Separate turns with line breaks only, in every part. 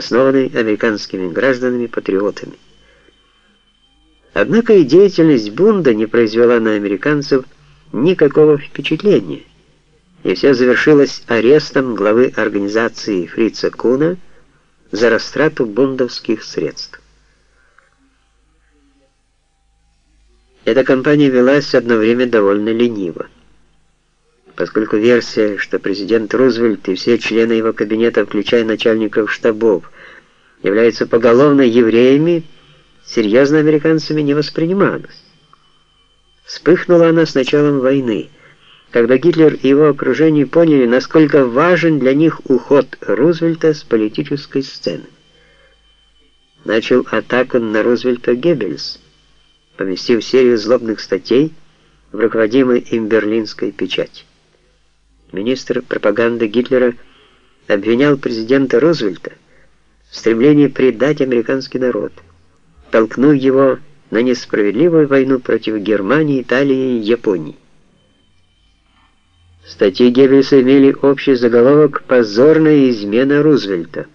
основанный американскими гражданами-патриотами. Однако и деятельность Бунда не произвела на американцев никакого впечатления, и все завершилось арестом главы организации Фрица Куна за растрату бундовских средств. Эта кампания велась одно время довольно лениво поскольку версия, что президент Рузвельт и все члены его кабинета, включая начальников штабов, являются поголовно евреями, серьезно американцами не воспринималась. Вспыхнула она с началом войны, когда Гитлер и его окружение поняли, насколько важен для них уход Рузвельта с политической сцены. Начал атаку на Рузвельта Геббельс, поместив серию злобных статей в руководимой им берлинской печати министр пропаганды Гитлера, обвинял президента Рузвельта в стремлении предать американский народ, толкнув его на несправедливую войну против Германии, Италии и Японии. Статьи Геббельса имели общий заголовок «Позорная измена Рузвельта».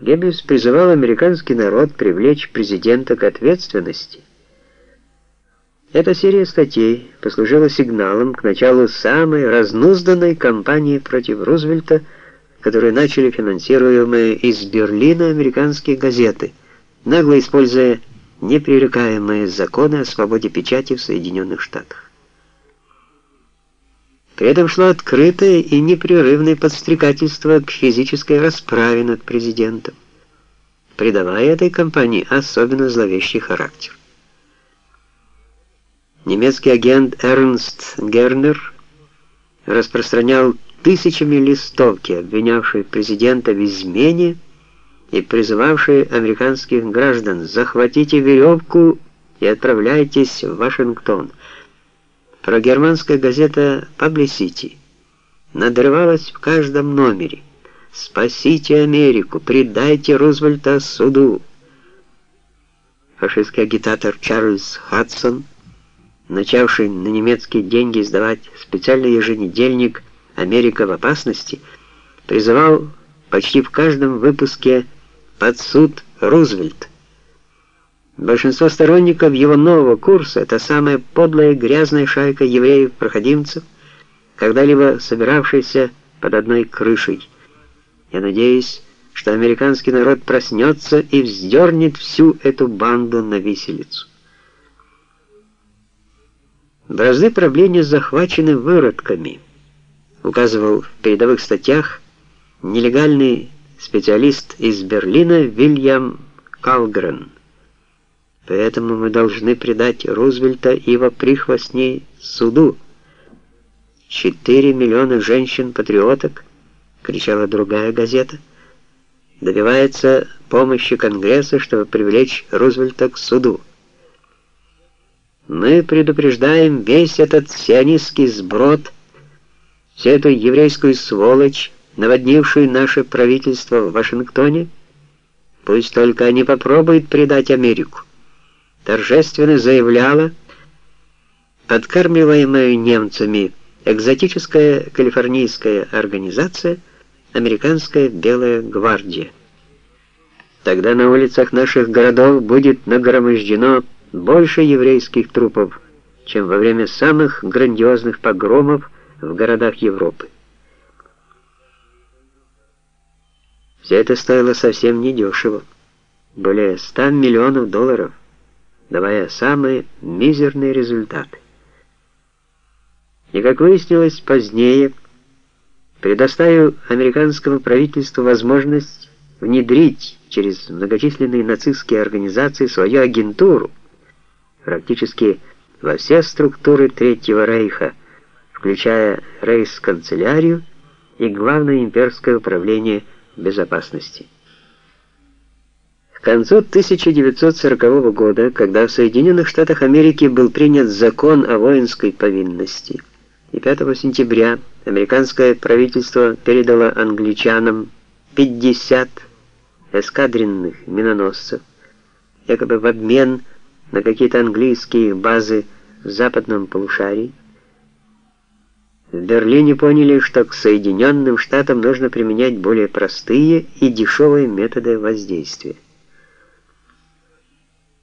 Геббельс призывал американский народ привлечь президента к ответственности – эта серия статей послужила сигналом к началу самой разнузданной кампании против Рузвельта, которую начали финансируемые из Берлина американские газеты, нагло используя непререкаемые законы о свободе печати в Соединенных Штатах. При этом шло открытое и непрерывное подстрекательство к физической расправе над президентом, придавая этой кампании особенно зловещий характер. Немецкий агент Эрнст Гернер распространял тысячами листовки, обвинявшие президента в измене и призывавшие американских граждан «захватите веревку и отправляйтесь в Вашингтон». Прогерманская газета «Паблисити» надрывалась в каждом номере «Спасите Америку! Предайте Рузвельта суду!» Фашистский агитатор Чарльз Хадсон – начавший на немецкие деньги издавать специальный еженедельник «Америка в опасности», призывал почти в каждом выпуске под суд Рузвельт. Большинство сторонников его нового курса — это самая подлая грязная шайка евреев-проходимцев, когда-либо собиравшаяся под одной крышей. Я надеюсь, что американский народ проснется и вздернет всю эту банду на виселицу. Бразды правления захвачены выродками, указывал в передовых статьях нелегальный специалист из Берлина Вильям Калгрен. Поэтому мы должны предать Рузвельта и его прихвостней суду. «Четыре миллиона женщин-патриоток», — кричала другая газета, добивается помощи Конгресса, чтобы привлечь Рузвельта к суду. Мы предупреждаем весь этот сионистский сброд, всю эту еврейскую сволочь, наводнившую наше правительство в Вашингтоне, пусть только они попробуют предать Америку. Торжественно заявляла подкармливаемая немцами экзотическая калифорнийская организация «Американская Белая гвардия». Тогда на улицах наших городов будет нагромождено больше еврейских трупов, чем во время самых грандиозных погромов в городах Европы. Все это стоило совсем недешево, более 100 миллионов долларов, давая самые мизерные результаты. И как выяснилось позднее, предоставив американскому правительству возможность внедрить через многочисленные нацистские организации свою агентуру, практически во все структуры Третьего Рейха, включая рейхсканцелярию и Главное имперское управление безопасности. К концу 1940 года, когда в Соединенных Штатах Америки был принят закон о воинской повинности, и 5 сентября американское правительство передало англичанам 50 эскадренных миноносцев, якобы в обмен на на какие-то английские базы в западном полушарии, В Берлине поняли, что к Соединенным Штатам нужно применять более простые и дешевые методы воздействия.